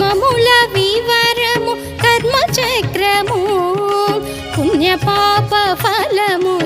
కర్మముల వివరము కర్మ చక్రము పుణ్యపాప ఫలములు